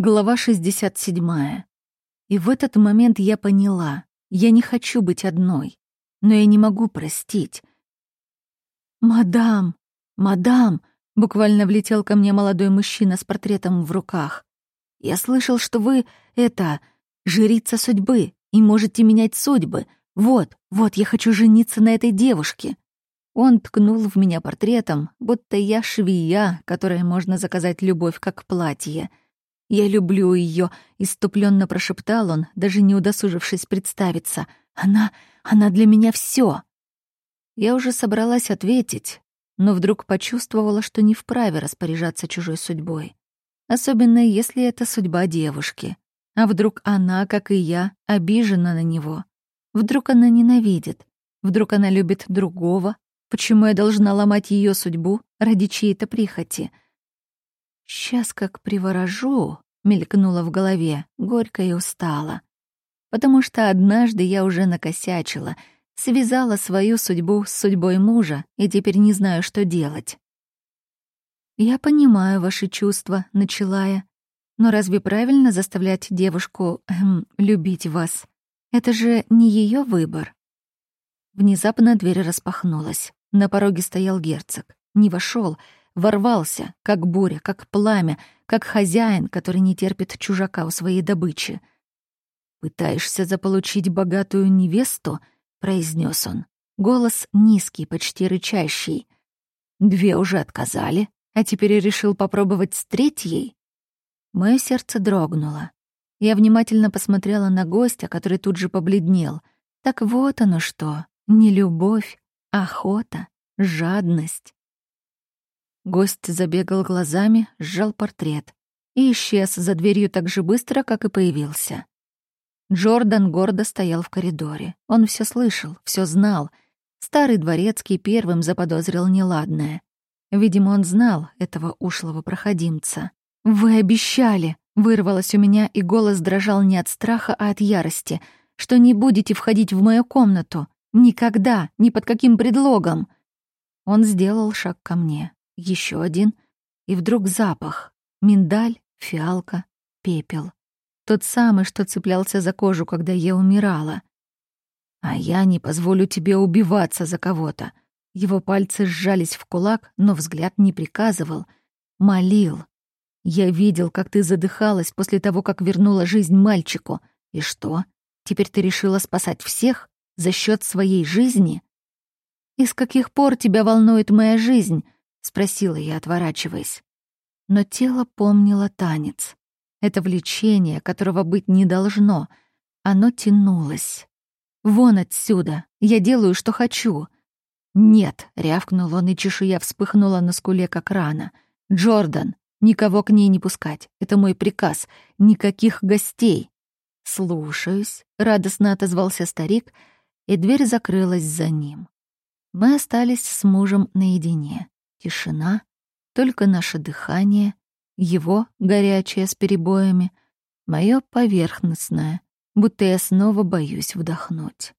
Глава 67. И в этот момент я поняла, я не хочу быть одной, но я не могу простить. «Мадам! Мадам!» — буквально влетел ко мне молодой мужчина с портретом в руках. «Я слышал, что вы, это, жрица судьбы и можете менять судьбы. Вот, вот, я хочу жениться на этой девушке». Он ткнул в меня портретом, будто я швея, которой можно заказать любовь как платье — «Я люблю ее», — иступленно прошептал он, даже не удосужившись представиться. «Она... она для меня все. Я уже собралась ответить, но вдруг почувствовала, что не вправе распоряжаться чужой судьбой. Особенно если это судьба девушки. А вдруг она, как и я, обижена на него? Вдруг она ненавидит? Вдруг она любит другого? Почему я должна ломать ее судьбу ради чьей-то прихоти?» «Сейчас как приворожу», — мелькнуло в голове, горько и устало. Потому что однажды я уже накосячила, связала свою судьбу с судьбой мужа и теперь не знаю, что делать. «Я понимаю ваши чувства», — начала я. «Но разве правильно заставлять девушку эм, любить вас? Это же не ее выбор». Внезапно дверь распахнулась. На пороге стоял герцог. Не вошел, ворвался, как буря, как пламя, как хозяин, который не терпит чужака у своей добычи. «Пытаешься заполучить богатую невесту?» — произнес он. Голос низкий, почти рычащий. «Две уже отказали, а теперь решил попробовать с третьей?» Мое сердце дрогнуло. Я внимательно посмотрела на гостя, который тут же побледнел. Так вот оно что, не любовь, а охота, жадность. Гость забегал глазами, сжал портрет и исчез за дверью так же быстро, как и появился. Джордан гордо стоял в коридоре. Он все слышал, все знал. Старый дворецкий первым заподозрил неладное. Видимо, он знал этого ушлого проходимца. «Вы обещали!» — вырвалось у меня, и голос дрожал не от страха, а от ярости, что не будете входить в мою комнату. Никогда, ни под каким предлогом. Он сделал шаг ко мне еще один, и вдруг запах. Миндаль, фиалка, пепел. Тот самый, что цеплялся за кожу, когда я умирала. А я не позволю тебе убиваться за кого-то. Его пальцы сжались в кулак, но взгляд не приказывал. Молил. Я видел, как ты задыхалась после того, как вернула жизнь мальчику. И что? Теперь ты решила спасать всех за счет своей жизни? И с каких пор тебя волнует моя жизнь? — спросила я, отворачиваясь. Но тело помнило танец. Это влечение, которого быть не должно. Оно тянулось. «Вон отсюда! Я делаю, что хочу!» «Нет!» — рявкнул он, и чешуя вспыхнула на скуле, как рана. «Джордан! Никого к ней не пускать! Это мой приказ! Никаких гостей!» «Слушаюсь!» — радостно отозвался старик, и дверь закрылась за ним. Мы остались с мужем наедине. Тишина, только наше дыхание, его горячее с перебоями, мое поверхностное, будто я снова боюсь вдохнуть.